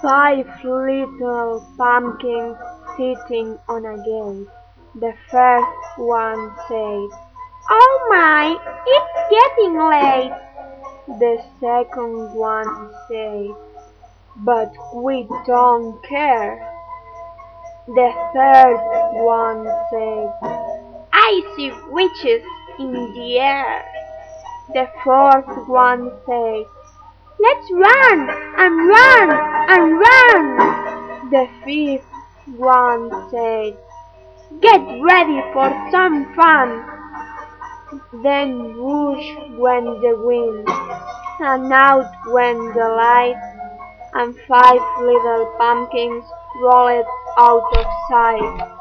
Five little pumpkins sitting on a gate. The first one said, "Oh my, it's getting late." The second one said, "But we don't care." The third one said, "I see witches in the air." The fourth one said, Let's run and run and run. The fifth one said, Get ready for some fun. Then whoosh went the wind, and out went the light, and five little pumpkins rolled out of sight.